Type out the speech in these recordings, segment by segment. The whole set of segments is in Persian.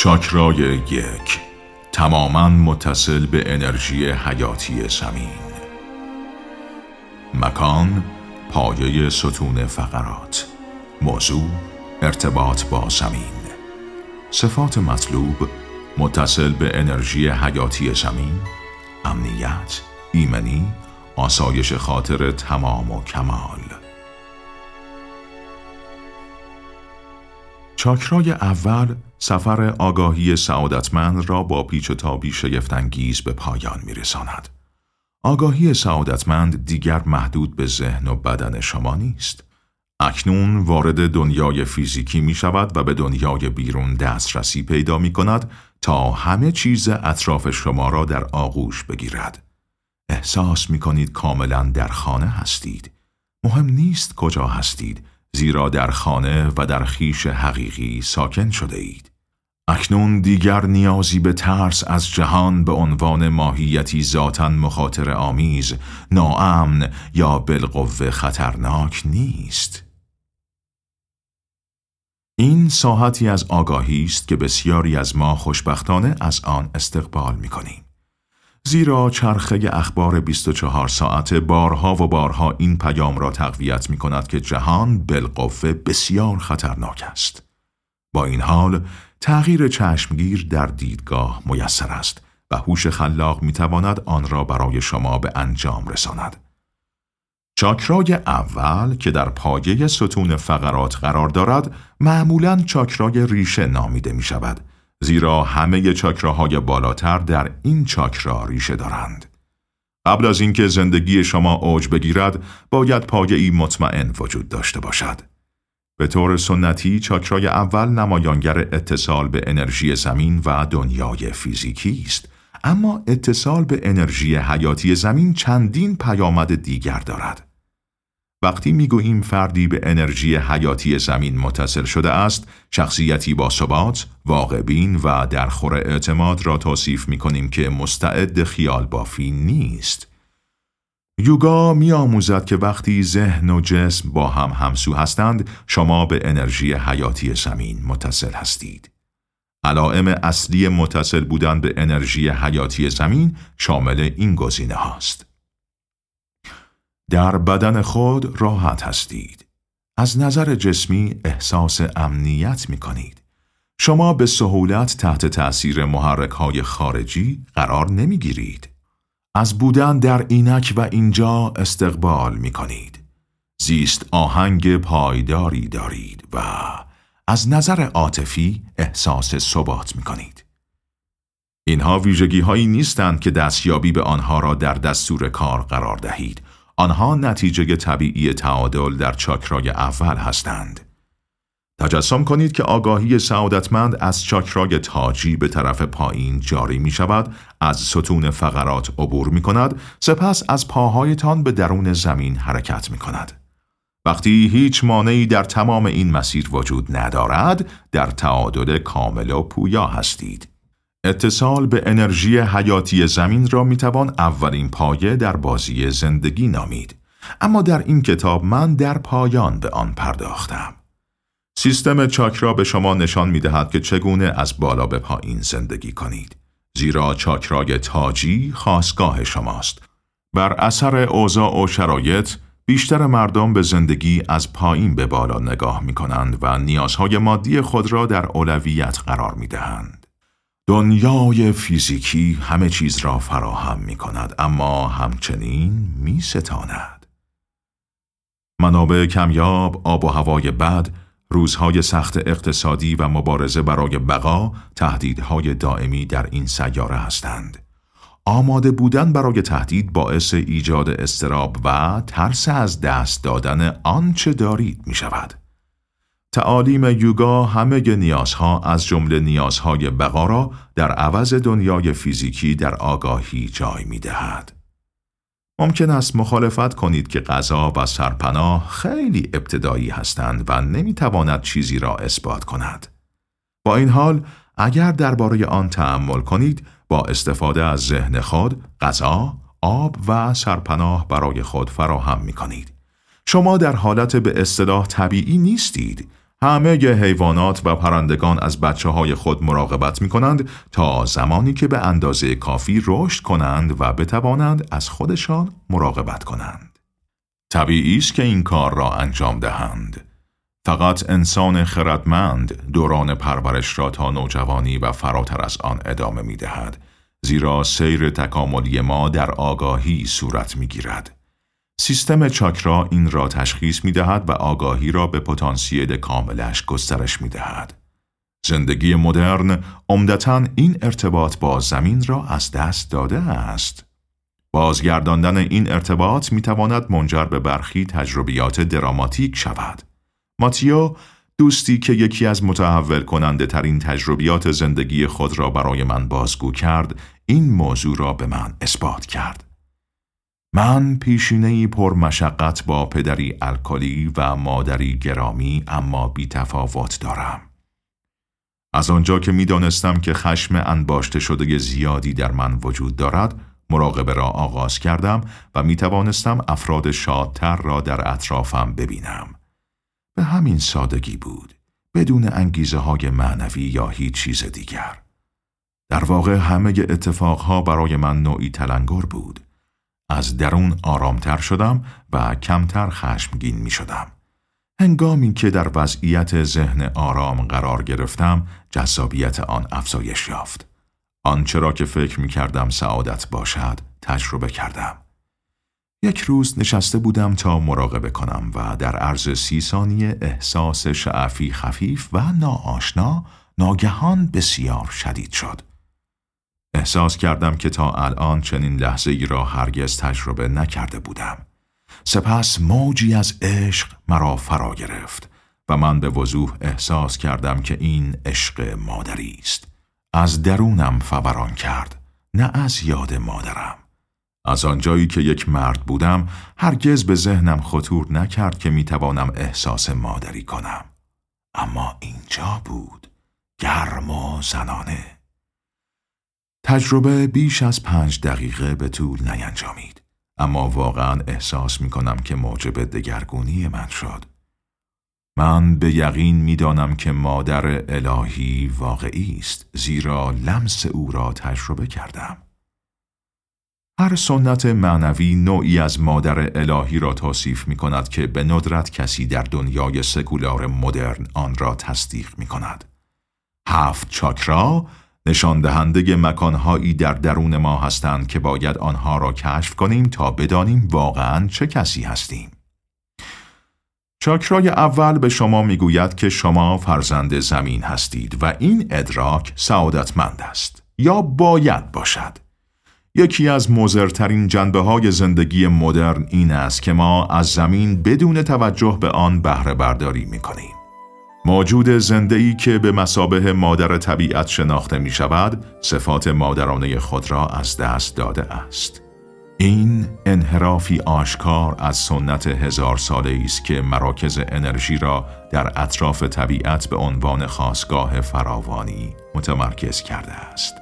چاکرای یک تماما متصل به انرژی حیاتی زمین مکان پایه ستون فقرات. موضوع ارتباط با زمین صفات مطلوب متصل به انرژی حیاتی زمین امنیت ایمنی آسایش خاطر تمام و کمال. چاکرای اول سفر آگاهی سعادتمند را با پیچ و تابی شگفتانگیز به پایان میرساند. آگاهی سعادتمند دیگر محدود به ذهن و بدن شما نیست. اکنون وارد دنیای فیزیکی می شود و به دنیای بیرون دسترسی پیدا می کند تا همه چیز اطراف شما را در آغوش بگیرد. احساس می کنید کاملا در خانه هستید. مهم نیست کجا هستید زیرا در خانه و در خیش حقیقی ساکن شده اید. اکنون دیگر نیازی به ترس از جهان به عنوان ماهیتی ذاتا مخاطر آمیز، ناامن یا بالقوه خطرناک نیست. این ساحتی از آگاهی است که بسیاری از ما خوشبختانه از آن استقبال می کنیم. زیرا چرخه اخبار 24 ساعت بارها و بارها این پیام را تقویت می کند که جهان بالقوه بسیار خطرناک است. با این حال تغییر چشمگیر در دیدگاه میسر است و هوش خلاق می تواند آن را برای شما به انجام رساند. چاکرای اول که در پایه ستون فقرات قرار دارد معمولا چاکرای ریشه نامیده می شود زیرا همه چاکراهای بالاتر در این چاکرا ریشه دارند. قبل از اینکه زندگی شما اوج بگیرد باید پایه ای مطمئن وجود داشته باشد. به طور سنتی چاکرای اول نمایانگر اتصال به انرژی زمین و دنیای فیزیکی است اما اتصال به انرژی حیاتی زمین چندین پیامد دیگر دارد وقتی می‌گوییم فردی به انرژی حیاتی زمین متصل شده است شخصیتی با ثبات واقعبین و در خور اعتماد را توصیف می کنیم که مستعد خیال بافی نیست یوگا می آموزد که وقتی ذهن و جسم با هم همسو هستند شما به انرژی حیاتی زمین متصل هستید. علائم اصلی متصل بودن به انرژی حیاتی زمین شامل این گزینه هاست. در بدن خود راحت هستید. از نظر جسمی احساس امنیت می کنید. شما به سهولت تحت تأثیر محرک های خارجی قرار نمی گیرید. از بودن در اینک و اینجا استقبال می کنید. زیست آهنگ پایداری دارید و از نظر عاطفی احساس ثبات می کنید. اینها ویژگی هایی نیستند که دستیابی به آنها را در دستور کار قرار دهید. آنها نتیجه طبیعی تعادل در چاکرای اول هستند. تجسم کنید که آگاهی سعادتمند از چاکرای تاجی به طرف پایین جاری می شود، از ستون فقرات عبور می کند، سپس از پاهایتان به درون زمین حرکت می کند. وقتی هیچ مانعی در تمام این مسیر وجود ندارد، در تعادل کامل و پویا هستید. اتصال به انرژی حیاتی زمین را می توان اولین پایه در بازی زندگی نامید. اما در این کتاب من در پایان به آن پرداختم. سیستم چاکرا به شما نشان می دهد که چگونه از بالا به پایین زندگی کنید. زیرا چاکرای تاجی خاصگاه شماست. بر اثر اوضاع و شرایط بیشتر مردم به زندگی از پایین به بالا نگاه می کنند و نیازهای مادی خود را در اولویت قرار می دهند. دنیای فیزیکی همه چیز را فراهم می کند اما همچنین می ستاند. منابع کمیاب، آب و هوای بد، روزهای سخت اقتصادی و مبارزه برای بقا تهدیدهای دائمی در این سیاره هستند. آماده بودن برای تهدید باعث ایجاد استراب و ترس از دست دادن آنچه دارید می شود. تعالیم یوگا همه نیازها از جمله نیازهای بقا را در عوض دنیای فیزیکی در آگاهی جای می دهد. ممکن است مخالفت کنید که غذا و سرپناه خیلی ابتدایی هستند و نمی‌تواند چیزی را اثبات کند. با این حال اگر درباره آن تأمل کنید با استفاده از ذهن خود غذا، آب و سرپناه برای خود فراهم می کنید. شما در حالت به اصطلاح طبیعی نیستید. همه حیوانات و پرندگان از بچه های خود مراقبت می کنند تا زمانی که به اندازه کافی رشد کنند و بتوانند از خودشان مراقبت کنند. طبیعی است که این کار را انجام دهند. فقط انسان خردمند دوران پرورش را تا نوجوانی و فراتر از آن ادامه می دهد. زیرا سیر تکاملی ما در آگاهی صورت می گیرد. سیستم چاکرا این را تشخیص می دهد و آگاهی را به پتانسیل کاملش گسترش می دهد. زندگی مدرن عمدتا این ارتباط با زمین را از دست داده است. بازگرداندن این ارتباط می تواند منجر به برخی تجربیات دراماتیک شود. ماتیو دوستی که یکی از متحول کننده ترین تجربیات زندگی خود را برای من بازگو کرد، این موضوع را به من اثبات کرد. من پیشینهی پر مشقت با پدری الکلی و مادری گرامی اما بی تفاوت دارم. از آنجا که می دانستم که خشم انباشته شده زیادی در من وجود دارد، مراقبه را آغاز کردم و می توانستم افراد شادتر را در اطرافم ببینم. به همین سادگی بود، بدون انگیزه های معنوی یا هیچ چیز دیگر. در واقع همه اتفاقها برای من نوعی تلنگر بود. از درون آرامتر شدم و کمتر خشمگین می شدم. هنگامی که در وضعیت ذهن آرام قرار گرفتم، جذابیت آن افزایش یافت. آنچه را که فکر می کردم سعادت باشد، تجربه کردم. یک روز نشسته بودم تا مراقبه کنم و در عرض سی ثانیه احساس شعفی خفیف و ناآشنا ناگهان بسیار شدید شد. احساس کردم که تا الان چنین لحظه ای را هرگز تجربه نکرده بودم. سپس موجی از عشق مرا فرا گرفت و من به وضوح احساس کردم که این عشق مادری است. از درونم فوران کرد، نه از یاد مادرم. از آنجایی که یک مرد بودم، هرگز به ذهنم خطور نکرد که می‌توانم احساس مادری کنم. اما اینجا بود، گرم و زنانه. تجربه بیش از پنج دقیقه به طول نینجامید. اما واقعا احساس می کنم که موجب دگرگونی من شد. من به یقین می دانم که مادر الهی واقعی است زیرا لمس او را تجربه کردم. هر سنت معنوی نوعی از مادر الهی را توصیف می کند که به ندرت کسی در دنیای سکولار مدرن آن را تصدیق می کند. هفت چاکرا نشان دهنده مکانهایی در درون ما هستند که باید آنها را کشف کنیم تا بدانیم واقعا چه کسی هستیم. چاکرای اول به شما می‌گوید که شما فرزند زمین هستید و این ادراک سعادتمند است یا باید باشد. یکی از مزرترین جنبه های زندگی مدرن این است که ما از زمین بدون توجه به آن بهره برداری می کنیم. موجود زنده ای که به مسابه مادر طبیعت شناخته می شود، صفات مادرانه خود را از دست داده است. این انحرافی آشکار از سنت هزار ساله است که مراکز انرژی را در اطراف طبیعت به عنوان خاصگاه فراوانی متمرکز کرده است.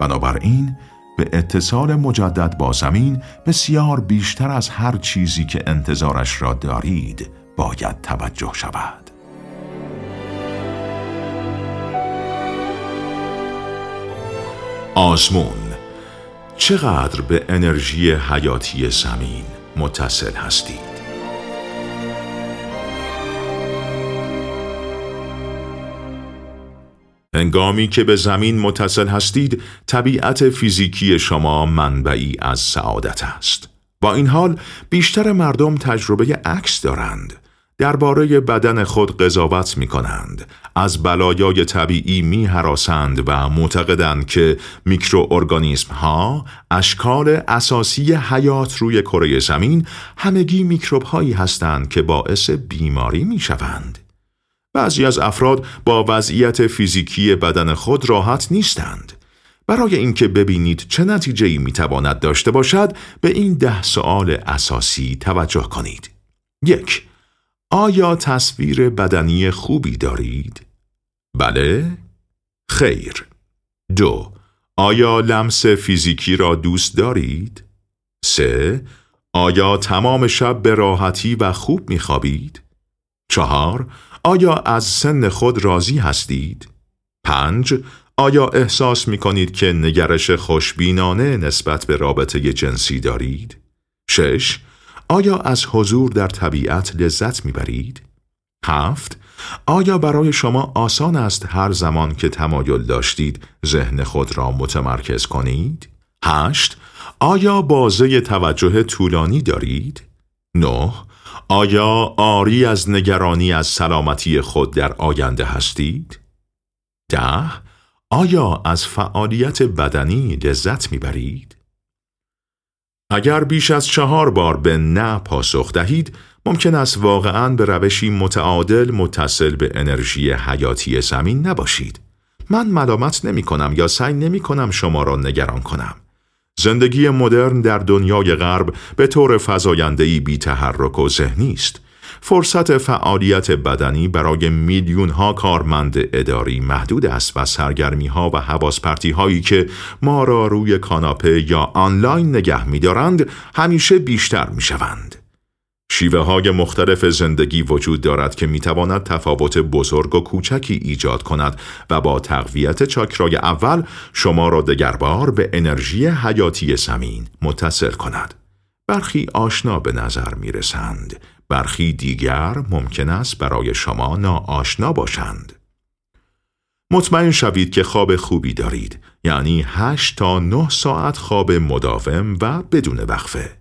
بنابراین به اتصال مجدد با زمین بسیار بیشتر از هر چیزی که انتظارش را دارید باید توجه شود. آزمون چقدر به انرژی حیاتی زمین متصل هستید؟ هنگامی که به زمین متصل هستید، طبیعت فیزیکی شما منبعی از سعادت است. با این حال بیشتر مردم تجربه عکس دارند. درباره بدن خود قضاوت می کنند، از بلایای طبیعی می حراسند و معتقدند که میکروارگانیسم ها اشکال اساسی حیات روی کره زمین همگی میکروب هایی هستند که باعث بیماری می شوند. بعضی از افراد با وضعیت فیزیکی بدن خود راحت نیستند. برای اینکه ببینید چه نتیجه ای می تواند داشته باشد به این ده سوال اساسی توجه کنید. یک آیا تصویر بدنی خوبی دارید؟ بله؟ خیر. دو. آیا لمس فیزیکی را دوست دارید؟ سه. آیا تمام شب به راحتی و خوب می خوابید؟ چهار. آیا از سن خود راضی هستید؟ پنج آیا احساس می کنید که نگرش خوشبینانه نسبت به رابطه جنسی دارید؟ شش آیا از حضور در طبیعت لذت می برید؟ هفت آیا برای شما آسان است هر زمان که تمایل داشتید ذهن خود را متمرکز کنید؟ هشت آیا بازه توجه طولانی دارید؟ نه آیا آری از نگرانی از سلامتی خود در آینده هستید؟ ده آیا از فعالیت بدنی لذت می‌برید؟ اگر بیش از چهار بار به نه پاسخ دهید، ممکن است واقعا به روشی متعادل متصل به انرژی حیاتی زمین نباشید. من ملامت نمی کنم یا سعی نمی کنم شما را نگران کنم. زندگی مدرن در دنیای غرب به طور فضایندهی بی تحرک و ذهنی است. فرصت فعالیت بدنی برای میلیون ها کارمند اداری محدود است و سرگرمی ها و حواس هایی که ما را روی کاناپه یا آنلاین نگه می دارند همیشه بیشتر می شوند. شیوه های مختلف زندگی وجود دارد که می تواند تفاوت بزرگ و کوچکی ایجاد کند و با تقویت چاکرای اول شما را دگربار به انرژی حیاتی زمین متصل کند. برخی آشنا به نظر می رسند. برخی دیگر ممکن است برای شما ناآشنا باشند. مطمئن شوید که خواب خوبی دارید یعنی 8 تا 9 ساعت خواب مداوم و بدون وقفه.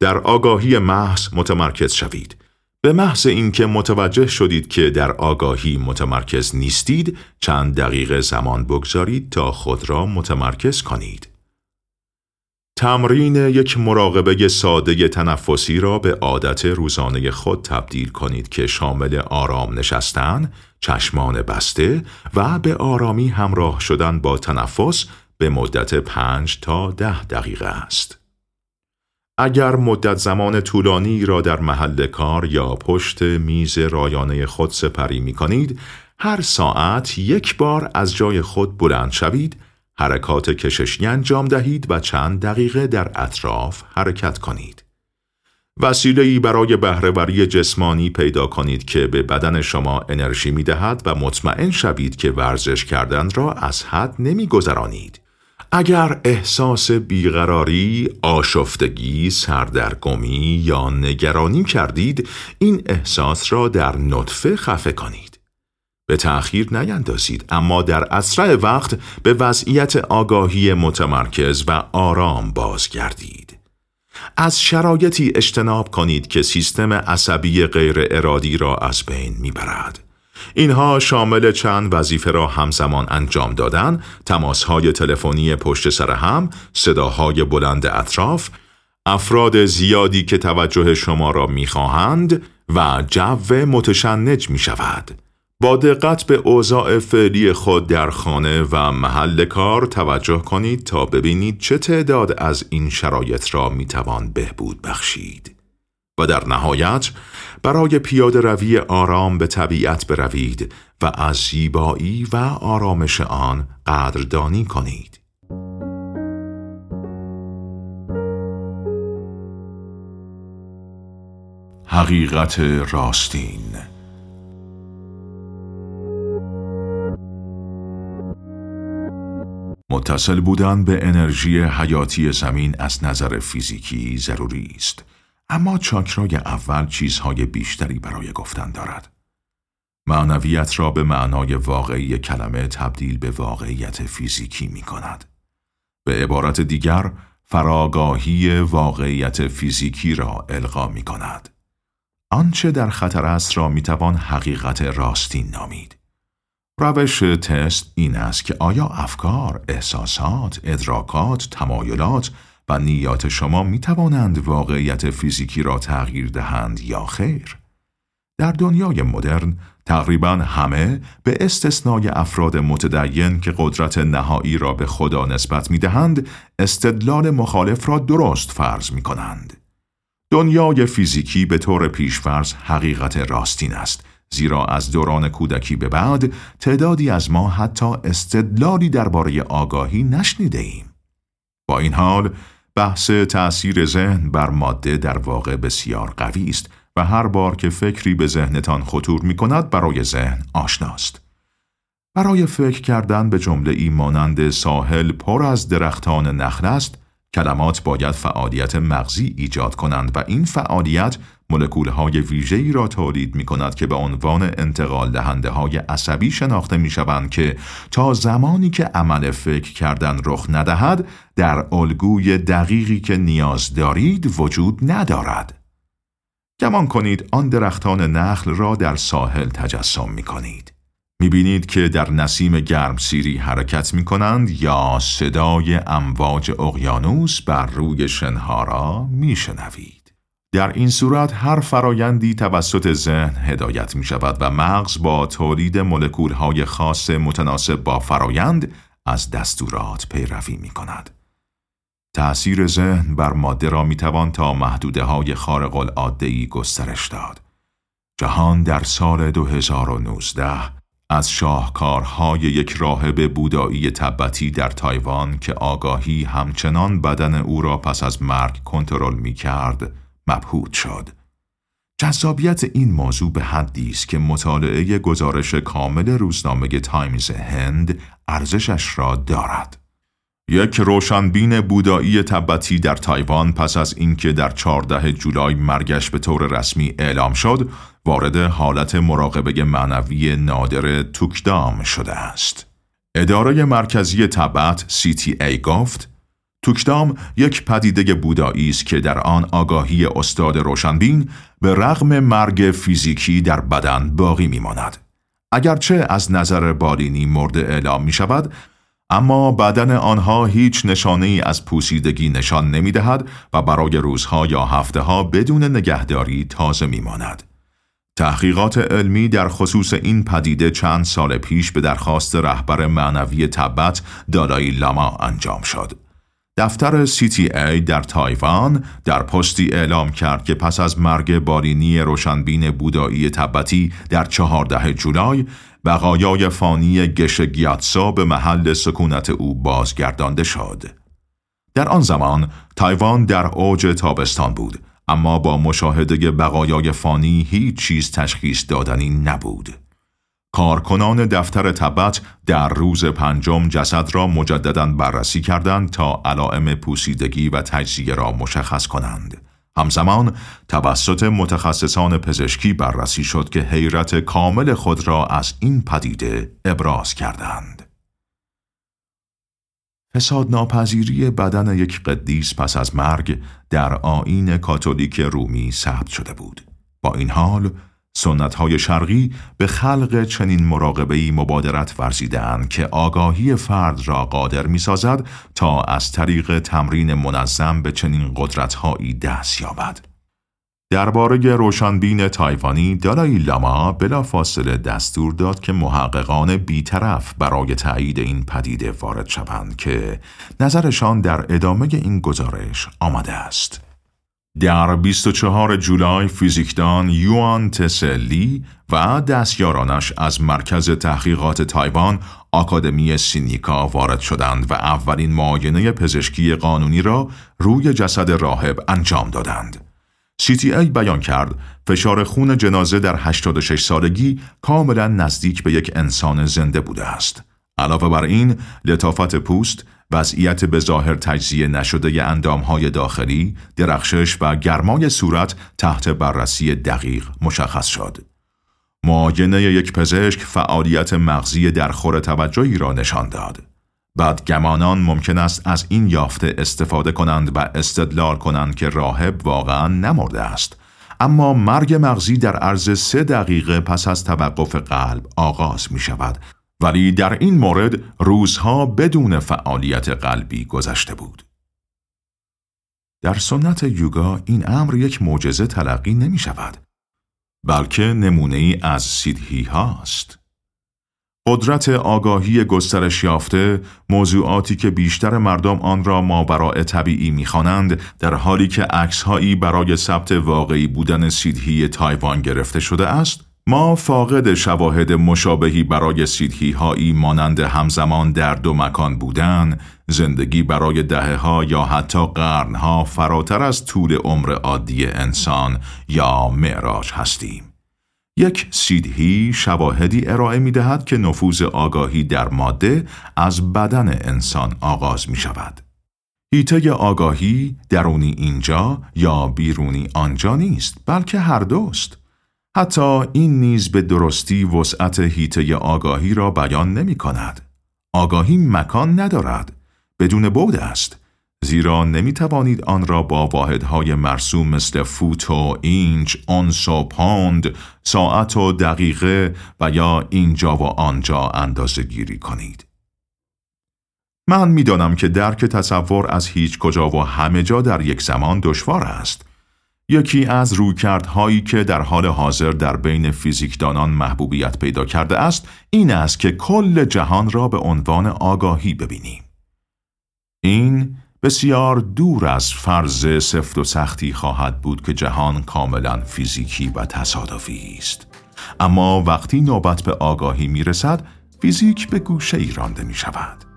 در آگاهی محض متمرکز شوید. به محض اینکه متوجه شدید که در آگاهی متمرکز نیستید، چند دقیقه زمان بگذارید تا خود را متمرکز کنید. تمرین یک مراقبه ساده تنفسی را به عادت روزانه خود تبدیل کنید که شامل آرام نشستن، چشمان بسته و به آرامی همراه شدن با تنفس به مدت پنج تا ده دقیقه است. اگر مدت زمان طولانی را در محل کار یا پشت میز رایانه خود سپری می کنید، هر ساعت یک بار از جای خود بلند شوید، حرکات کششی انجام دهید و چند دقیقه در اطراف حرکت کنید. وسیله ای برای بهرهوری جسمانی پیدا کنید که به بدن شما انرژی می دهد و مطمئن شوید که ورزش کردن را از حد نمی گذرانید. اگر احساس بیقراری، آشفتگی، سردرگمی یا نگرانی کردید، این احساس را در نطفه خفه کنید. به تأخیر نیندازید اما در اسرع وقت به وضعیت آگاهی متمرکز و آرام بازگردید. از شرایطی اجتناب کنید که سیستم عصبی غیر ارادی را از بین می‌برد. اینها شامل چند وظیفه را همزمان انجام دادن، تماسهای تلفنی پشت سر هم، صداهای بلند اطراف، افراد زیادی که توجه شما را می‌خواهند و جو متشنج می شود. با دقت به اوضاع فعلی خود در خانه و محل کار توجه کنید تا ببینید چه تعداد از این شرایط را می توان بهبود بخشید. و در نهایت برای پیاده روی آرام به طبیعت بروید و از زیبایی و آرامش آن قدردانی کنید. حقیقت راستین متصل بودن به انرژی حیاتی زمین از نظر فیزیکی ضروری است. اما چاکرای اول چیزهای بیشتری برای گفتن دارد. معنویت را به معنای واقعی کلمه تبدیل به واقعیت فیزیکی می کند. به عبارت دیگر، فراگاهی واقعیت فیزیکی را القا می کند. آنچه در خطر است را می توان حقیقت راستین نامید. روش تست این است که آیا افکار، احساسات، ادراکات، تمایلات و نیات شما می توانند واقعیت فیزیکی را تغییر دهند یا خیر؟ در دنیای مدرن تقریبا همه به استثنای افراد متدین که قدرت نهایی را به خدا نسبت می دهند استدلال مخالف را درست فرض می کنند. دنیای فیزیکی به طور پیشفرض حقیقت راستین است زیرا از دوران کودکی به بعد تعدادی از ما حتی استدلالی درباره آگاهی نشنیده ایم. با این حال بحث تأثیر ذهن بر ماده در واقع بسیار قوی است و هر بار که فکری به ذهنتان خطور می کند برای ذهن آشناست. برای فکر کردن به جمله ای مانند ساحل پر از درختان نخل است، کلمات باید فعالیت مغزی ایجاد کنند و این فعالیت مولکولهای ویژه‌ای را تولید می کند که به عنوان انتقال دهنده های عصبی شناخته می شوند که تا زمانی که عمل فکر کردن رخ ندهد در الگوی دقیقی که نیاز دارید وجود ندارد. گمان کنید آن درختان نخل را در ساحل تجسم می کنید. می بینید که در نسیم گرم سیری حرکت می کنند یا صدای امواج اقیانوس بر روی شنها را می شنوید. در این صورت هر فرایندی توسط ذهن هدایت می شود و مغز با تولید مولکول های خاص متناسب با فرایند از دستورات پیروی می کند. تأثیر ذهن بر ماده را می توان تا محدوده های خارق العاده گسترش داد. جهان در سال 2019 از شاهکارهای یک راهب بودایی تبتی در تایوان که آگاهی همچنان بدن او را پس از مرگ کنترل می کرد مبهوت شد. جذابیت این موضوع به حدی است که مطالعه گزارش کامل روزنامه تایمز هند ارزشش را دارد. یک روشنبین بودایی تبتی در تایوان پس از اینکه در 14 جولای مرگش به طور رسمی اعلام شد، وارد حالت مراقبه معنوی نادر توکدام شده است. اداره مرکزی تبت CTA گفت توکدام یک پدیده بودایی است که در آن آگاهی استاد روشنبین به رغم مرگ فیزیکی در بدن باقی میماند. اگرچه از نظر بالینی مرد اعلام می شود اما بدن آنها هیچ نشانه ای از پوسیدگی نشان نمی دهد و برای روزها یا هفته ها بدون نگهداری تازه می ماند. تحقیقات علمی در خصوص این پدیده چند سال پیش به درخواست رهبر معنوی تبت دالای لاما انجام شد. دفتر CTA در تایوان در پستی اعلام کرد که پس از مرگ بالینی روشنبین بودایی تبتی در چهارده جولای بقایای فانی گش گیاتسا به محل سکونت او بازگردانده شد. در آن زمان تایوان در اوج تابستان بود اما با مشاهده بقایای فانی هیچ چیز تشخیص دادنی نبود. کارکنان دفتر تبت در روز پنجم جسد را مجددا بررسی کردند تا علائم پوسیدگی و تجزیه را مشخص کنند. همزمان توسط متخصصان پزشکی بررسی شد که حیرت کامل خود را از این پدیده ابراز کردند. فساد ناپذیری بدن یک قدیس پس از مرگ در آین کاتولیک رومی ثبت شده بود. با این حال سنت های شرقی به خلق چنین مراقبه‌ای مبادرت ورزیدند که آگاهی فرد را قادر می سازد تا از طریق تمرین منظم به چنین قدرتهایی دست یابد. درباره روشنبین تایوانی دالای لاما بلافاصله دستور داد که محققان بیطرف برای تایید این پدیده وارد شوند که نظرشان در ادامه این گزارش آمده است. در 24 جولای فیزیکدان یوان تسلی و دستیارانش از مرکز تحقیقات تایوان آکادمی سینیکا وارد شدند و اولین معاینه پزشکی قانونی را روی جسد راهب انجام دادند. ای بیان کرد فشار خون جنازه در 86 سالگی کاملا نزدیک به یک انسان زنده بوده است. علاوه بر این، لطافت پوست، وضعیت به ظاهر تجزیه نشده اندامهای داخلی، درخشش و گرمای صورت تحت بررسی دقیق مشخص شد. معاینه یک پزشک فعالیت مغزی در خور توجهی را نشان داد. بعد گمانان ممکن است از این یافته استفاده کنند و استدلال کنند که راهب واقعا نمرده است. اما مرگ مغزی در عرض سه دقیقه پس از توقف قلب آغاز می شود ولی در این مورد روزها بدون فعالیت قلبی گذشته بود. در سنت یوگا این امر یک معجزه تلقی نمی شود بلکه نمونه ای از سیدهی هاست. قدرت آگاهی گسترش یافته موضوعاتی که بیشتر مردم آن را ماورای طبیعی می‌خوانند در حالی که عکسهایی برای ثبت واقعی بودن سیدهی تایوان گرفته شده است ما فاقد شواهد مشابهی برای سیدهی هایی مانند همزمان در دو مکان بودن، زندگی برای دهه ها یا حتی قرن ها فراتر از طول عمر عادی انسان یا معراج هستیم. یک سیدهی شواهدی ارائه می دهد که نفوذ آگاهی در ماده از بدن انسان آغاز می شود. هیته آگاهی درونی اینجا یا بیرونی آنجا نیست بلکه هر دوست. حتی این نیز به درستی وسعت هیته آگاهی را بیان نمی کند. آگاهی مکان ندارد. بدون بود است. زیرا نمی توانید آن را با واحدهای مرسوم مثل فوت و اینچ، اونس و پاند، ساعت و دقیقه و یا اینجا و آنجا اندازه گیری کنید. من می‌دانم که درک تصور از هیچ کجا و همه جا در یک زمان دشوار است. یکی از رویکردهایی که در حال حاضر در بین فیزیکدانان محبوبیت پیدا کرده است این است که کل جهان را به عنوان آگاهی ببینیم. این بسیار دور از فرض سفت و سختی خواهد بود که جهان کاملا فیزیکی و تصادفی است. اما وقتی نوبت به آگاهی می رسد، فیزیک به گوشه ای رانده می شود.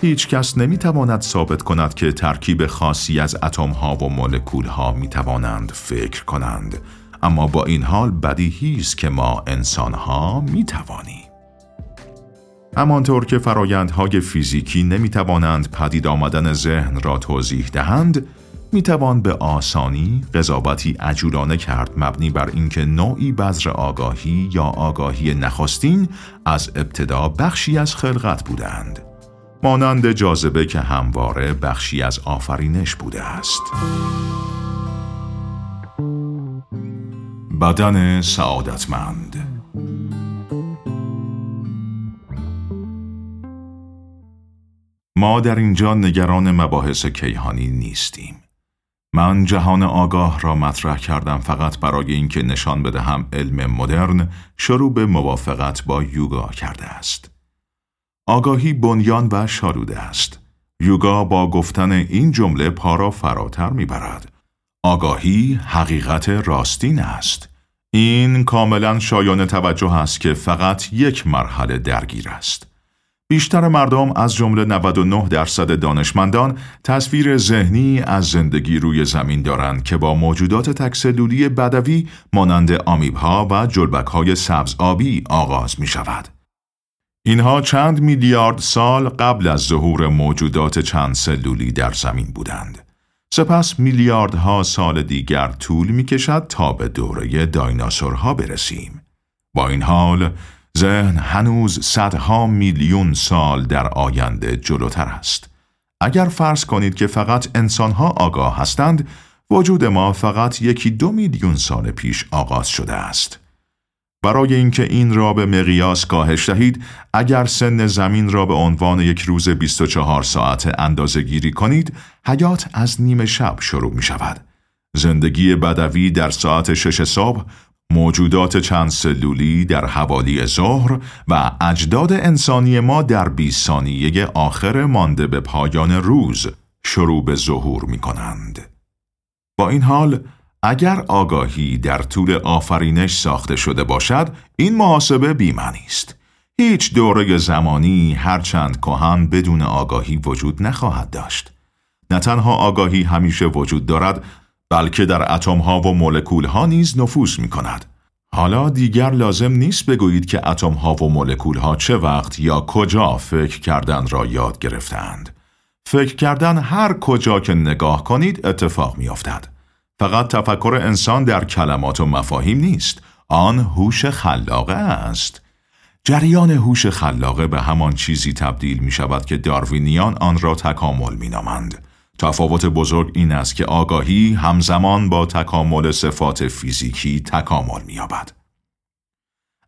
هیچ کس نمی تواند ثابت کند که ترکیب خاصی از اتم ها و مولکول ها می توانند فکر کنند. اما با این حال بدیهی است که ما انسان ها می توانیم همانطور که فرایندهای فیزیکی نمی توانند پدید آمدن ذهن را توضیح دهند می توان به آسانی قضاوتی عجولانه کرد مبنی بر اینکه نوعی بذر آگاهی یا آگاهی نخستین از ابتدا بخشی از خلقت بودند. مانند جاذبه که همواره بخشی از آفرینش بوده است. بدن سعادتمند ما در اینجا نگران مباحث کیهانی نیستیم. من جهان آگاه را مطرح کردم فقط برای اینکه نشان بدهم علم مدرن شروع به موافقت با یوگا کرده است. آگاهی بنیان و شالوده است. یوگا با گفتن این جمله پا را فراتر می‌برد. آگاهی حقیقت راستین است. این کاملا شایان توجه است که فقط یک مرحله درگیر است. بیشتر مردم از جمله 99 درصد دانشمندان تصویر ذهنی از زندگی روی زمین دارند که با موجودات تکسلولی بدوی مانند آمیبها و جلبک سبز آبی آغاز می شود. اینها چند میلیارد سال قبل از ظهور موجودات چند سلولی در زمین بودند. سپس میلیاردها سال دیگر طول می کشد تا به دوره دایناسورها برسیم. با این حال، ذهن هنوز صدها میلیون سال در آینده جلوتر است. اگر فرض کنید که فقط انسانها آگاه هستند، وجود ما فقط یکی دو میلیون سال پیش آغاز شده است. برای اینکه این را به مقیاس کاهش دهید اگر سن زمین را به عنوان یک روز 24 ساعت اندازه گیری کنید حیات از نیمه شب شروع می شود زندگی بدوی در ساعت شش صبح موجودات چند سلولی در حوالی ظهر و اجداد انسانی ما در 20 ثانیه آخر مانده به پایان روز شروع به ظهور می کنند. با این حال اگر آگاهی در طول آفرینش ساخته شده باشد این محاسبه بیمانی است. هیچ دوره زمانی هرچند کهن بدون آگاهی وجود نخواهد داشت. نه تنها آگاهی همیشه وجود دارد بلکه در اتم ها و مولکول ها نیز نفوذ می کند حالا دیگر لازم نیست بگویید که اتم ها و مولکول ها چه وقت یا کجا فکر کردن را یاد گرفتند فکر کردن هر کجا که نگاه کنید اتفاق می افتد. فقط تفکر انسان در کلمات و مفاهیم نیست آن هوش خلاقه است جریان هوش خلاقه به همان چیزی تبدیل می شود که داروینیان آن را تکامل می نامند. تفاوت بزرگ این است که آگاهی همزمان با تکامل صفات فیزیکی تکامل می یابد.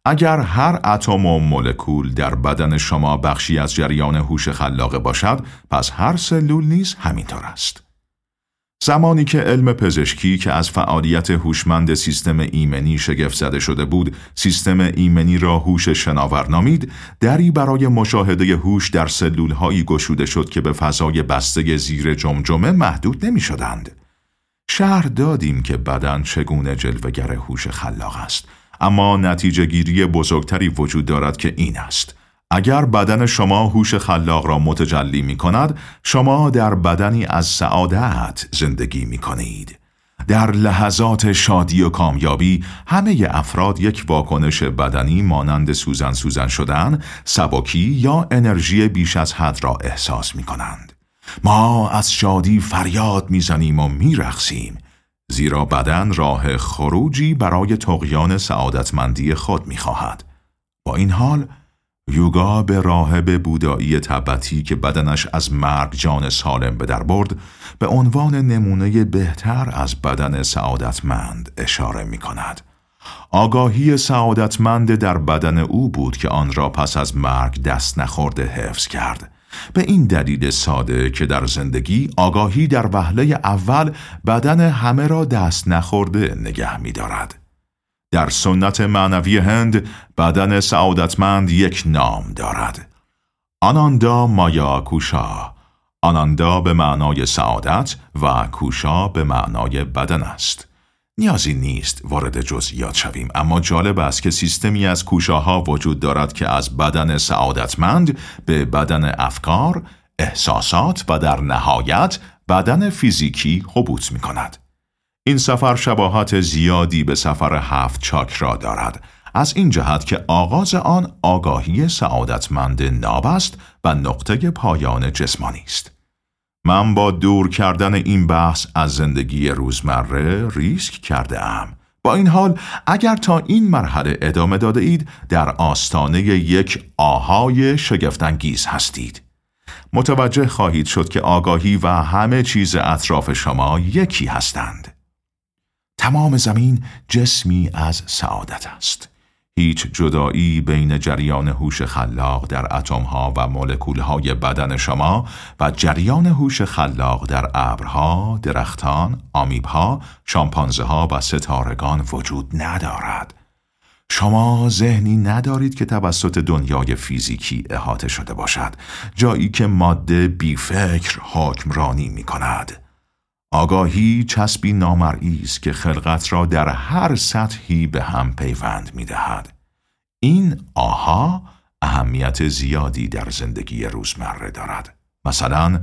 اگر هر اتم و مولکول در بدن شما بخشی از جریان هوش خلاقه باشد، پس هر سلول نیز همینطور است. زمانی که علم پزشکی که از فعالیت هوشمند سیستم ایمنی شگفت زده شده بود، سیستم ایمنی را هوش شناور نامید، دری برای مشاهده هوش در سلولهایی گشوده شد که به فضای بسته زیر جمجمه محدود نمی شدند. شهر دادیم که بدن چگونه جلوگر هوش خلاق است، اما نتیجه گیری بزرگتری وجود دارد که این است. اگر بدن شما هوش خلاق را متجلی می کند، شما در بدنی از سعادت زندگی می کنید. در لحظات شادی و کامیابی همه افراد یک واکنش بدنی مانند سوزن سوزن شدن، سبکی یا انرژی بیش از حد را احساس می کنند. ما از شادی فریاد می‌زنیم و میرخسیم زیرا بدن راه خروجی برای تقیان سعادتمندی خود می‌خواهد. با این حال یوگا به راهب بودایی تبتی که بدنش از مرگ جان سالم به در برد به عنوان نمونه بهتر از بدن سعادتمند اشاره می کند. آگاهی سعادتمند در بدن او بود که آن را پس از مرگ دست نخورده حفظ کرد. به این دلیل ساده که در زندگی آگاهی در وهله اول بدن همه را دست نخورده نگه می دارد. در سنت معنوی هند بدن سعادتمند یک نام دارد. آناندا مایا کوشا آناندا به معنای سعادت و کوشا به معنای بدن است. نیازی نیست وارد جزئیات شویم اما جالب است که سیستمی از کوشاها وجود دارد که از بدن سعادتمند به بدن افکار، احساسات و در نهایت بدن فیزیکی حبوط می کند. این سفر شباهت زیادی به سفر هفت چاکرا دارد از این جهت که آغاز آن آگاهی سعادتمند ناب است و نقطه پایان جسمانی است. من با دور کردن این بحث از زندگی روزمره ریسک کرده ام. با این حال اگر تا این مرحله ادامه داده اید در آستانه یک آهای شگفتانگیز هستید. متوجه خواهید شد که آگاهی و همه چیز اطراف شما یکی هستند. تمام زمین جسمی از سعادت است. هیچ جدایی بین جریان هوش خلاق در اتمها و مولکولهای بدن شما و جریان هوش خلاق در ابرها، درختان، آمیبها، شامپانزه ها و ستارگان وجود ندارد. شما ذهنی ندارید که توسط دنیای فیزیکی احاطه شده باشد، جایی که ماده بیفکر حکمرانی می کند. آگاهی چسبی نامرئی است که خلقت را در هر سطحی به هم پیوند می دهد. این آها اهمیت زیادی در زندگی روزمره دارد. مثلا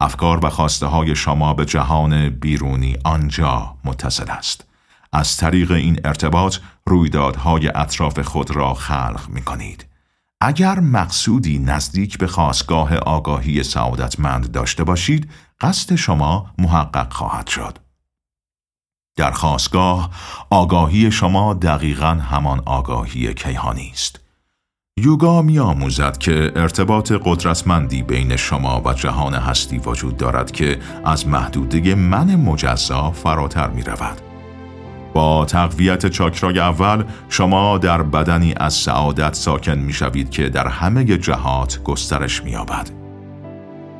افکار و خواسته های شما به جهان بیرونی آنجا متصل است. از طریق این ارتباط رویدادهای اطراف خود را خلق می کنید. اگر مقصودی نزدیک به خواستگاه آگاهی سعادتمند داشته باشید، قصد شما محقق خواهد شد. در خواستگاه آگاهی شما دقیقا همان آگاهی کیهانی است. یوگا می آموزد که ارتباط قدرتمندی بین شما و جهان هستی وجود دارد که از محدوده من مجزا فراتر می رود. با تقویت چاکرای اول شما در بدنی از سعادت ساکن می شوید که در همه جهات گسترش می آبد.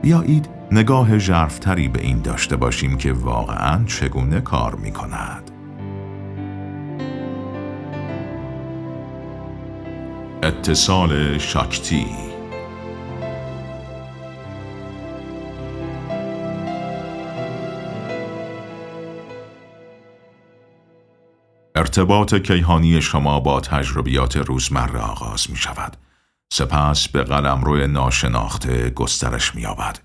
بیایید نگاه ژرفتری به این داشته باشیم که واقعا چگونه کار می کند. اتصال شاکتی ارتباط کیهانی شما با تجربیات روزمره آغاز می شود. سپس به قلمرو ناشناخته گسترش می یابد.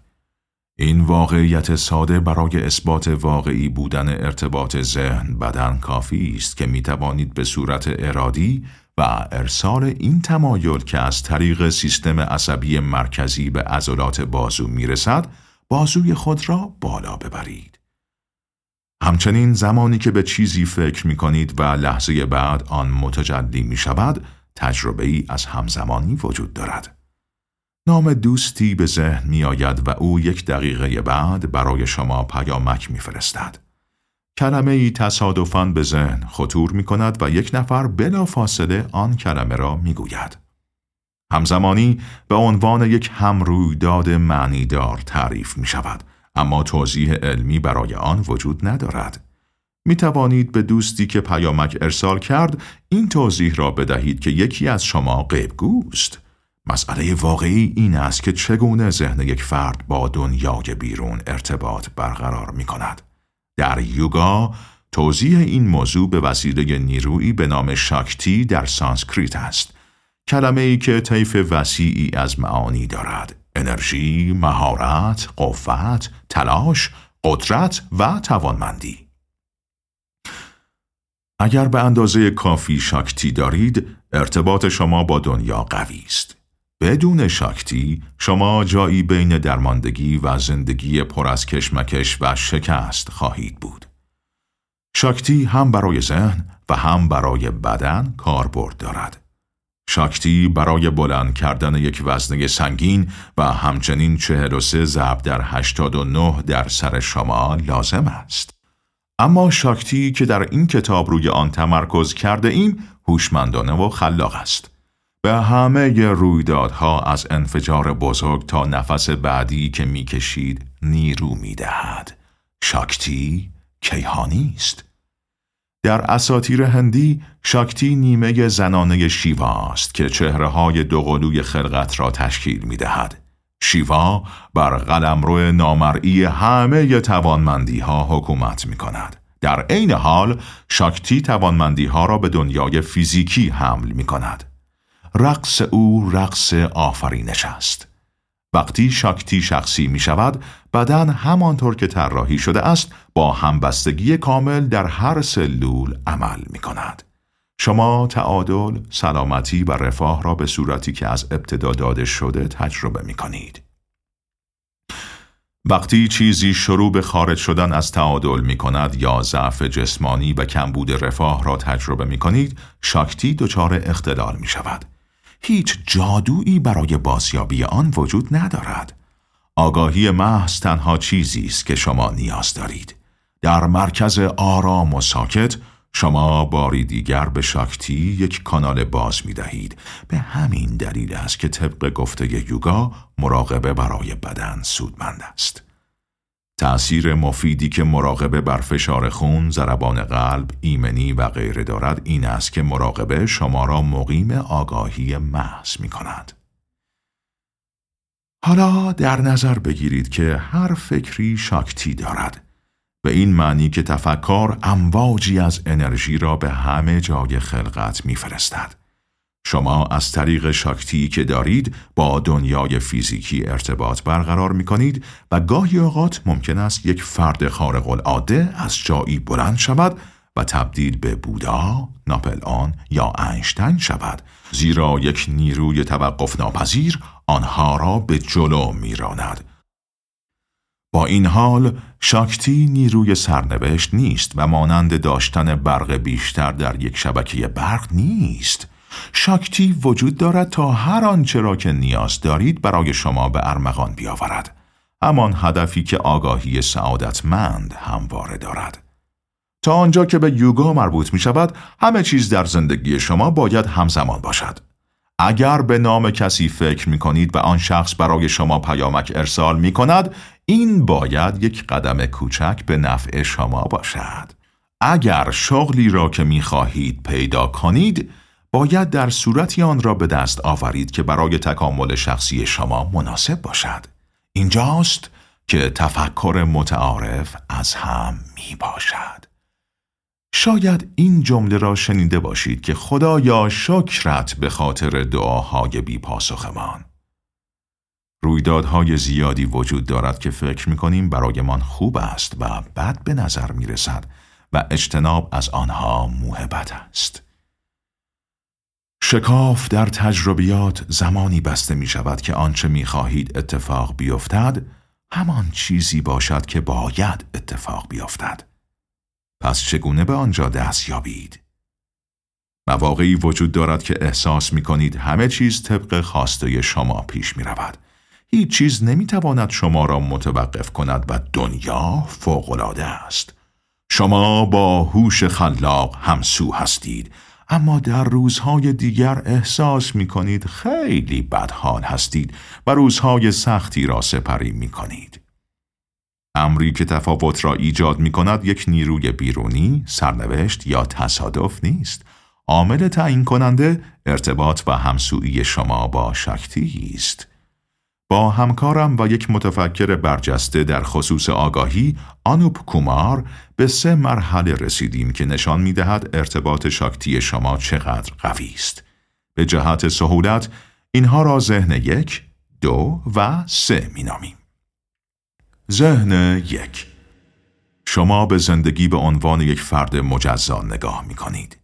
این واقعیت ساده برای اثبات واقعی بودن ارتباط ذهن بدن کافی است که می توانید به صورت ارادی و ارسال این تمایل که از طریق سیستم عصبی مرکزی به عضلات بازو می رسد بازوی خود را بالا ببرید. همچنین زمانی که به چیزی فکر می کنید و لحظه بعد آن متجلی می شود، تجربه ای از همزمانی وجود دارد. نام دوستی به ذهن می آید و او یک دقیقه بعد برای شما پیامک می فرستد. کلمه ای تصادفاً به ذهن خطور می کند و یک نفر بلا فاصله آن کلمه را می گوید. همزمانی به عنوان یک همرویداد معنیدار تعریف می شود اما توضیح علمی برای آن وجود ندارد. می توانید به دوستی که پیامک ارسال کرد این توضیح را بدهید که یکی از شما غیبگوست. مسئله واقعی این است که چگونه ذهن یک فرد با دنیای بیرون ارتباط برقرار می کند. در یوگا توضیح این موضوع به وسیله نیرویی به نام شاکتی در سانسکریت است. کلمه ای که طیف وسیعی از معانی دارد. انرژی، مهارت، قوت، تلاش، قدرت و توانمندی. اگر به اندازه کافی شاکتی دارید، ارتباط شما با دنیا قوی است. بدون شاکتی شما جایی بین درماندگی و زندگی پر از کشمکش و شکست خواهید بود. شاکتی هم برای ذهن و هم برای بدن کاربرد دارد. شاکتی برای بلند کردن یک وزنه سنگین و همچنین 43 ضرب در 89 در سر شما لازم است. اما شاکتی که در این کتاب روی آن تمرکز کرده ایم هوشمندانه و خلاق است. به همه رویدادها از انفجار بزرگ تا نفس بعدی که می‌کشید نیرو می‌دهد. شاکتی کیهانی است. در اساتیر هندی شاکتی نیمه زنانه شیوا است که چهره های دوقلوی خلقت را تشکیل می دهد. شیوا بر قلمرو نامرئی همه توانمندی ها حکومت می کند. در عین حال شاکتی توانمندی ها را به دنیای فیزیکی حمل می کند. رقص او رقص آفرینش است. وقتی شاکتی شخصی می شود، بدن همانطور که طراحی شده است با همبستگی کامل در هر سلول عمل می کند. شما تعادل، سلامتی و رفاه را به صورتی که از ابتدا داده شده تجربه می کنید. وقتی چیزی شروع به خارج شدن از تعادل می کند یا ضعف جسمانی و کمبود رفاه را تجربه می کنید، شاکتی دچار اختلال می شود. هیچ جادویی برای بازیابی آن وجود ندارد. آگاهی محض تنها چیزی است که شما نیاز دارید. در مرکز آرام و ساکت شما باری دیگر به شاکتی یک کانال باز می دهید. به همین دلیل است که طبق گفته یوگا مراقبه برای بدن سودمند است. تأثیر مفیدی که مراقبه بر فشار خون، ضربان قلب، ایمنی و غیره دارد این است که مراقبه شما را مقیم آگاهی محض می کند. حالا در نظر بگیرید که هر فکری شاکتی دارد. به این معنی که تفکر امواجی از انرژی را به همه جای خلقت میفرستد. شما از طریق شاکتی که دارید با دنیای فیزیکی ارتباط برقرار می کنید و گاهی اوقات ممکن است یک فرد خارق العاده از جایی بلند شود و تبدیل به بودا، ناپلئون یا اینشتین شود. زیرا یک نیروی توقف ناپذیر آنها را به جلو میراند. با این حال شاکتی نیروی سرنوشت نیست و مانند داشتن برق بیشتر در یک شبکه برق نیست. شاکتی وجود دارد تا هر آنچه را که نیاز دارید برای شما به ارمغان بیاورد. همان هدفی که آگاهی سعادتمند همواره دارد. تا آنجا که به یوگا مربوط می شود همه چیز در زندگی شما باید همزمان باشد. اگر به نام کسی فکر می کنید و آن شخص برای شما پیامک ارسال می کند این باید یک قدم کوچک به نفع شما باشد. اگر شغلی را که می خواهید پیدا کنید باید در صورتی آن را به دست آورید که برای تکامل شخصی شما مناسب باشد اینجاست که تفکر متعارف از هم می باشد شاید این جمله را شنیده باشید که خدایا شکرت به خاطر دعاهای بی پاسخمان. رویدادهای زیادی وجود دارد که فکر می کنیم برایمان خوب است و بد به نظر می رسد و اجتناب از آنها موهبت است. شکاف در تجربیات زمانی بسته می شود که آنچه می خواهید اتفاق بیفتد همان چیزی باشد که باید اتفاق بیفتد. پس چگونه به آنجا دست یابید؟ مواقعی وجود دارد که احساس می کنید همه چیز طبق خواسته شما پیش می رود. هیچ چیز نمی تواند شما را متوقف کند و دنیا فوقالعاده است. شما با هوش خلاق همسو هستید اما در روزهای دیگر احساس می کنید خیلی بدحال هستید و روزهای سختی را سپری می کنید. امری که تفاوت را ایجاد می کند یک نیروی بیرونی، سرنوشت یا تصادف نیست. عامل تعیین کننده ارتباط و همسویی شما با شکتی است. با همکارم و یک متفکر برجسته در خصوص آگاهی آنوپ کومار به سه مرحله رسیدیم که نشان می دهد ارتباط شاکتی شما چقدر قوی است. به جهت سهولت اینها را ذهن یک، دو و سه می نامیم. ذهن یک شما به زندگی به عنوان یک فرد مجزا نگاه می کنید.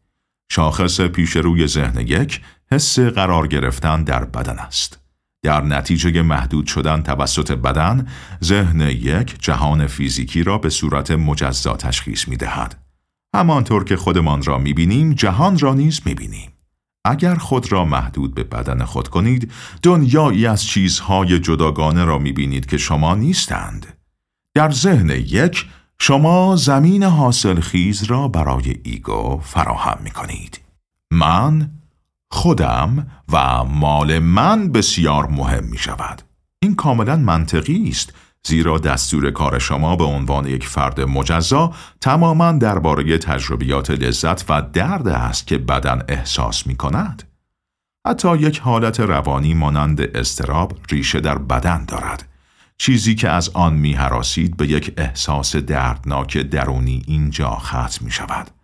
شاخص پیش روی ذهن یک حس قرار گرفتن در بدن است. در نتیجه محدود شدن توسط بدن، ذهن یک جهان فیزیکی را به صورت مجزا تشخیص می دهد. همانطور که خودمان را می بینیم، جهان را نیز می بینیم. اگر خود را محدود به بدن خود کنید، دنیایی از چیزهای جداگانه را می بینید که شما نیستند. در ذهن یک، شما زمین حاصل خیز را برای ایگو فراهم می کنید. من خودم و مال من بسیار مهم می شود. این کاملا منطقی است زیرا دستور کار شما به عنوان یک فرد مجزا تماما درباره تجربیات لذت و درد است که بدن احساس می کند. حتی یک حالت روانی مانند استراب ریشه در بدن دارد. چیزی که از آن می به یک احساس دردناک درونی اینجا ختم می شود.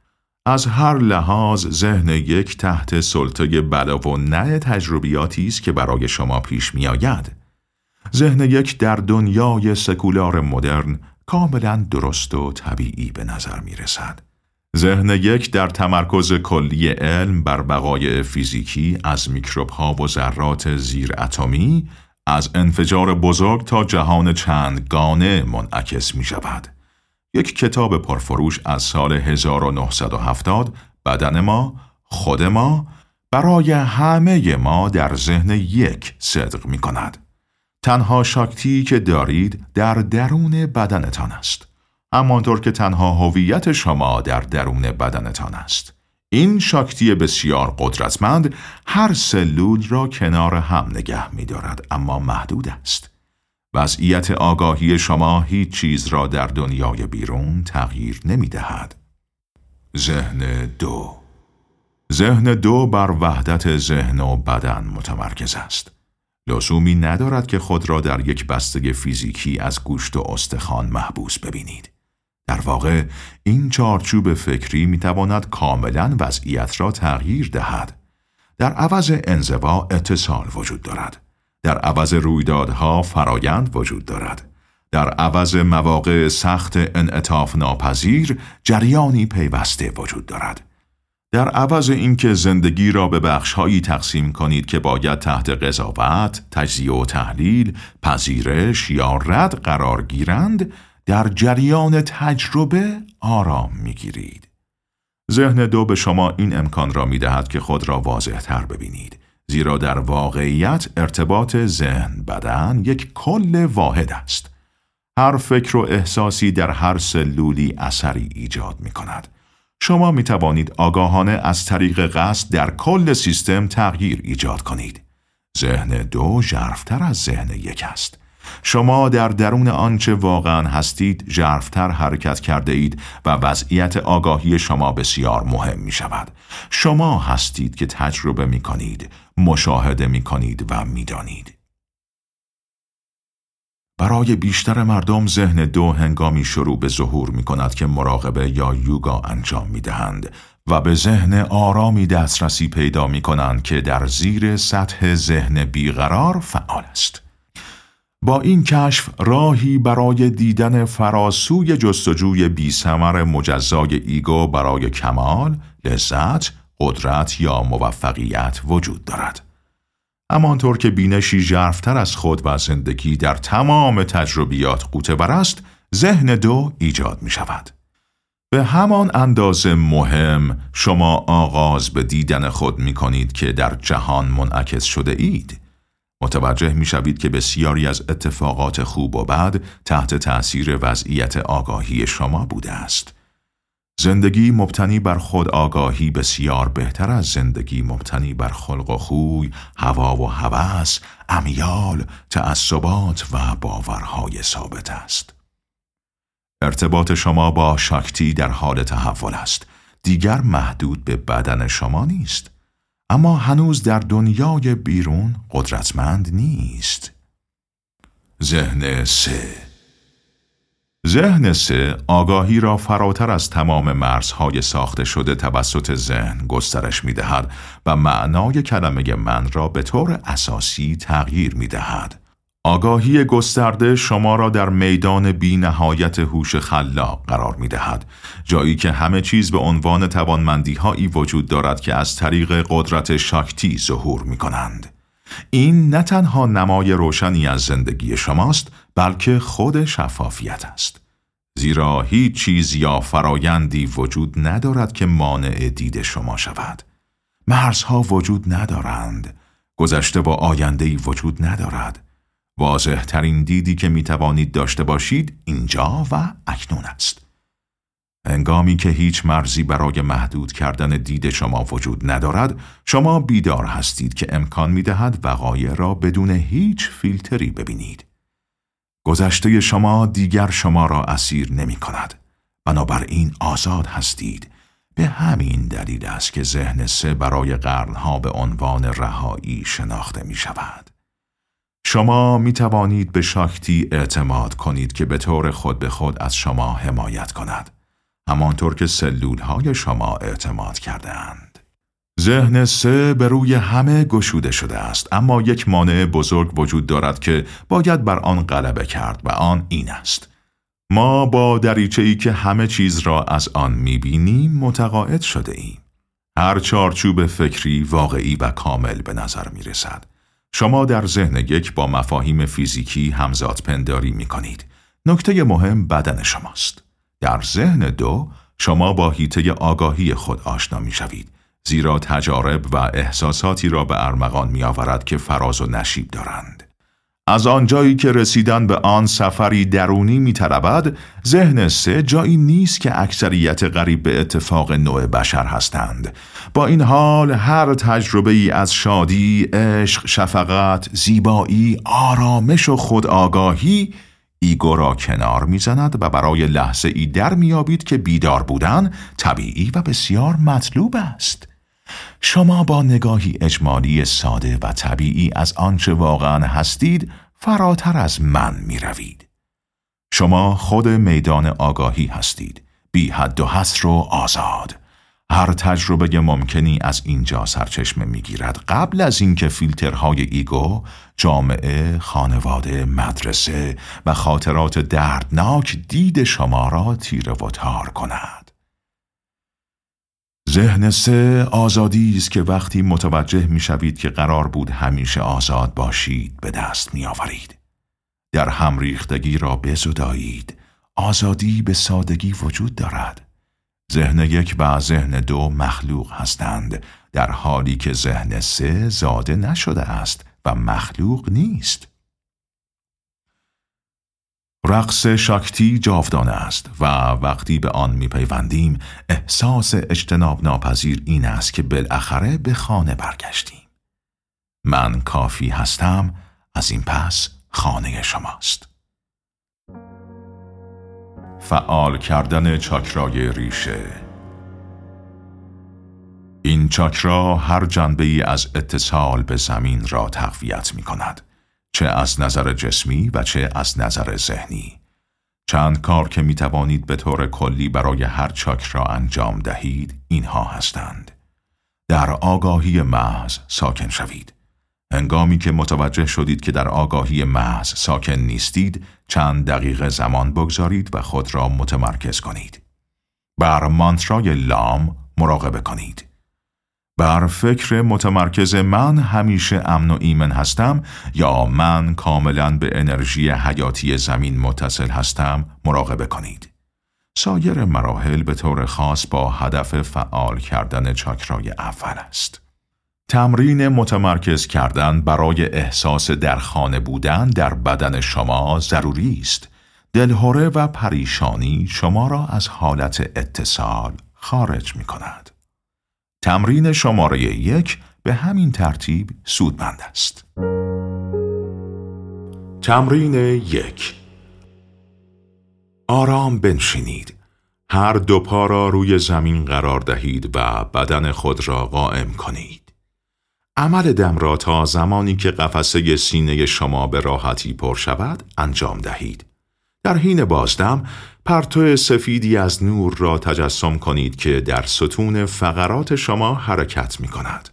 از هر لحاظ ذهن یک تحت سلطه بلا و نه تجربیاتی است که برای شما پیش می آید. ذهن یک در دنیای سکولار مدرن کاملا درست و طبیعی به نظر می رسد. ذهن یک در تمرکز کلی علم بر بقای فیزیکی از میکروب ها و ذرات زیر اتمی از انفجار بزرگ تا جهان چند گانه منعکس می شود. یک کتاب پرفروش از سال 1970 بدن ما، خود ما، برای همه ما در ذهن یک صدق می کند. تنها شاکتی که دارید در درون بدنتان است. همانطور که تنها هویت شما در درون بدنتان است. این شاکتی بسیار قدرتمند هر سلول را کنار هم نگه می دارد اما محدود است. وضعیت آگاهی شما هیچ چیز را در دنیای بیرون تغییر نمی دهد. ذهن دو ذهن دو بر وحدت ذهن و بدن متمرکز است. لزومی ندارد که خود را در یک بسته فیزیکی از گوشت و استخوان محبوس ببینید. در واقع این چارچوب فکری می تواند کاملا وضعیت را تغییر دهد. در عوض انزوا اتصال وجود دارد. در عوض رویدادها فرایند وجود دارد. در عوض مواقع سخت انعطاف ناپذیر جریانی پیوسته وجود دارد. در عوض اینکه زندگی را به بخشهایی تقسیم کنید که باید تحت قضاوت، تجزیه و تحلیل، پذیرش یا رد قرار گیرند، در جریان تجربه آرام می‌گیرید. ذهن دو به شما این امکان را می دهد که خود را واضح تر ببینید. زیرا در واقعیت ارتباط ذهن بدن یک کل واحد است. هر فکر و احساسی در هر سلولی اثری ایجاد می کند. شما می توانید آگاهانه از طریق قصد در کل سیستم تغییر ایجاد کنید. ذهن دو ژرفتر از ذهن یک است. شما در درون آنچه واقعا هستید ژرفتر حرکت کرده اید و وضعیت آگاهی شما بسیار مهم می شود. شما هستید که تجربه می کنید، مشاهده می کنید و می دانید. برای بیشتر مردم ذهن دو هنگامی شروع به ظهور می کند که مراقبه یا یوگا انجام می دهند و به ذهن آرامی دسترسی پیدا می کنند که در زیر سطح ذهن بیقرار فعال است. با این کشف راهی برای دیدن فراسوی جستجوی بی سمر مجزای ایگو برای کمال، لذت، قدرت یا موفقیت وجود دارد. همانطور که بینشی ژرفتر از خود و زندگی در تمام تجربیات قوتور است، ذهن دو ایجاد می شود. به همان اندازه مهم شما آغاز به دیدن خود می کنید که در جهان منعکس شده اید. متوجه می شوید که بسیاری از اتفاقات خوب و بد تحت تأثیر وضعیت آگاهی شما بوده است. زندگی مبتنی بر خود آگاهی بسیار بهتر از زندگی مبتنی بر خلق و خوی، هوا و هوس، امیال، تعصبات و باورهای ثابت است. ارتباط شما با شاکتی در حال تحول است. دیگر محدود به بدن شما نیست. اما هنوز در دنیای بیرون قدرتمند نیست. ذهن سه ذهن سه آگاهی را فراتر از تمام مرزهای ساخته شده توسط ذهن گسترش می دهد و معنای کلمه من را به طور اساسی تغییر می دهد. آگاهی گسترده شما را در میدان بی نهایت هوش خلاق قرار می دهد. جایی که همه چیز به عنوان توانمندی هایی وجود دارد که از طریق قدرت شاکتی ظهور می کنند. این نه تنها نمای روشنی از زندگی شماست بلکه خود شفافیت است. زیرا هیچ چیز یا فرایندی وجود ندارد که مانع دید شما شود. مرزها وجود ندارند. گذشته و آیندهی وجود ندارد. واضح ترین دیدی که می توانید داشته باشید اینجا و اکنون است. انگامی که هیچ مرزی برای محدود کردن دید شما وجود ندارد، شما بیدار هستید که امکان می دهد وقایع را بدون هیچ فیلتری ببینید. گذشته شما دیگر شما را اسیر نمی کند. بنابراین آزاد هستید. به همین دلیل است که ذهن سه برای قرنها به عنوان رهایی شناخته می شود. شما می توانید به شاکتی اعتماد کنید که به طور خود به خود از شما حمایت کند. همانطور که سلول های شما اعتماد کرده اند. ذهن سه به روی همه گشوده شده است اما یک مانع بزرگ وجود دارد که باید بر آن غلبه کرد و آن این است. ما با دریچه ای که همه چیز را از آن می‌بینیم متقاعد شده ایم. هر چارچوب فکری واقعی و کامل به نظر می رسد. شما در ذهن یک با مفاهیم فیزیکی همزاد پنداری می کنید. نکته مهم بدن شماست. در ذهن دو شما با هیته آگاهی خود آشنا می شوید. زیرا تجارب و احساساتی را به ارمغان می آورد که فراز و نشیب دارند. از آنجایی که رسیدن به آن سفری درونی می تربد، ذهن سه جایی نیست که اکثریت غریب به اتفاق نوع بشر هستند. با این حال هر تجربه ای از شادی، عشق، شفقت، زیبایی، آرامش و خودآگاهی ایگو را کنار می‌زند و برای لحظه ای در میابید که بیدار بودن طبیعی و بسیار مطلوب است. شما با نگاهی اجمالی ساده و طبیعی از آنچه واقعا هستید فراتر از من می روید. شما خود میدان آگاهی هستید. بی حد و حصر و آزاد. هر تجربه ممکنی از اینجا سرچشمه می‌گیرد قبل از اینکه فیلترهای ایگو، جامعه، خانواده، مدرسه و خاطرات دردناک دید شما را تیره و تار کند. ذهن سه آزادی است که وقتی متوجه می‌شوید که قرار بود همیشه آزاد باشید به دست می آورید. در هم ریختگی را بزدایید. آزادی به سادگی وجود دارد. ذهن یک و ذهن دو مخلوق هستند در حالی که ذهن سه زاده نشده است و مخلوق نیست. رقص شاکتی جاودانه است و وقتی به آن میپیوندیم احساس اجتناب ناپذیر این است که بالاخره به خانه برگشتیم. من کافی هستم از این پس خانه شماست. فعال کردن چاکرای ریشه این چاکرا هر جنبه ای از اتصال به زمین را تقویت می کند. چه از نظر جسمی و چه از نظر ذهنی. چند کار که می توانید به طور کلی برای هر چاکرا انجام دهید اینها هستند. در آگاهی محض ساکن شوید. هنگامی که متوجه شدید که در آگاهی محض ساکن نیستید، چند دقیقه زمان بگذارید و خود را متمرکز کنید. بر مانترای لام مراقبه کنید. بر فکر متمرکز من همیشه امن و ایمن هستم یا من کاملا به انرژی حیاتی زمین متصل هستم مراقبه کنید. سایر مراحل به طور خاص با هدف فعال کردن چاکرای اول است. تمرین متمرکز کردن برای احساس در خانه بودن در بدن شما ضروری است. دلهوره و پریشانی شما را از حالت اتصال خارج می کند. تمرین شماره یک به همین ترتیب سودمند است. تمرین یک آرام بنشینید. هر دو پا را روی زمین قرار دهید و بدن خود را قائم کنید. عمل دم را تا زمانی که قفسه سینه شما به راحتی پر شود انجام دهید. در حین بازدم پرتو سفیدی از نور را تجسم کنید که در ستون فقرات شما حرکت می کند.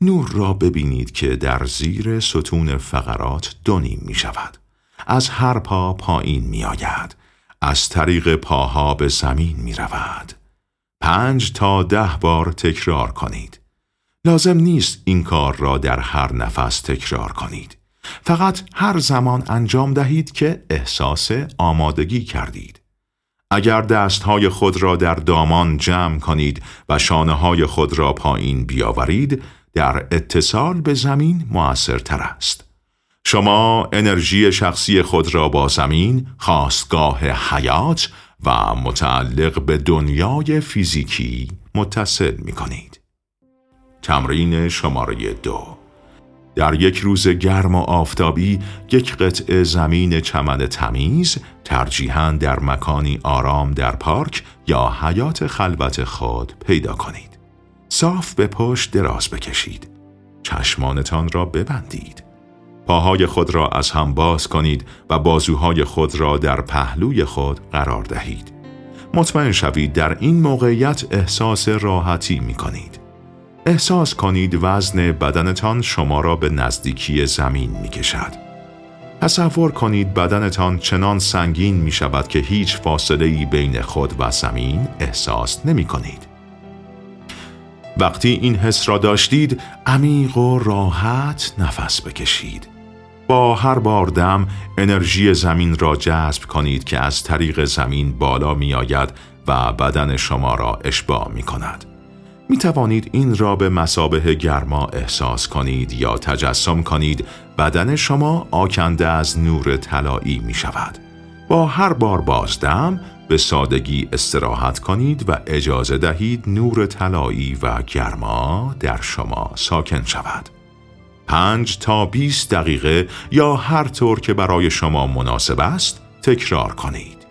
نور را ببینید که در زیر ستون فقرات دونیم می شود. از هر پا پایین می آید. از طریق پاها به زمین می رود. پنج تا ده بار تکرار کنید. لازم نیست این کار را در هر نفس تکرار کنید. فقط هر زمان انجام دهید که احساس آمادگی کردید. اگر دستهای خود را در دامان جمع کنید و شانه های خود را پایین بیاورید، در اتصال به زمین موثرتر است. شما انرژی شخصی خود را با زمین، خواستگاه حیات و متعلق به دنیای فیزیکی متصل می کنید. تمرین شماره دو در یک روز گرم و آفتابی یک قطعه زمین چمن تمیز ترجیحاً در مکانی آرام در پارک یا حیات خلوت خود پیدا کنید. صاف به پشت دراز بکشید. چشمانتان را ببندید. پاهای خود را از هم باز کنید و بازوهای خود را در پهلوی خود قرار دهید. مطمئن شوید در این موقعیت احساس راحتی می کنید. احساس کنید وزن بدنتان شما را به نزدیکی زمین می کشد. تصور کنید بدنتان چنان سنگین می شود که هیچ فاصله ای بین خود و زمین احساس نمی کنید. وقتی این حس را داشتید عمیق و راحت نفس بکشید. با هر بار دم انرژی زمین را جذب کنید که از طریق زمین بالا می آید و بدن شما را اشباع می کند. می توانید این را به مسابه گرما احساس کنید یا تجسم کنید بدن شما آکنده از نور طلایی می شود. با هر بار بازدم به سادگی استراحت کنید و اجازه دهید نور طلایی و گرما در شما ساکن شود. پنج تا 20 دقیقه یا هر طور که برای شما مناسب است تکرار کنید.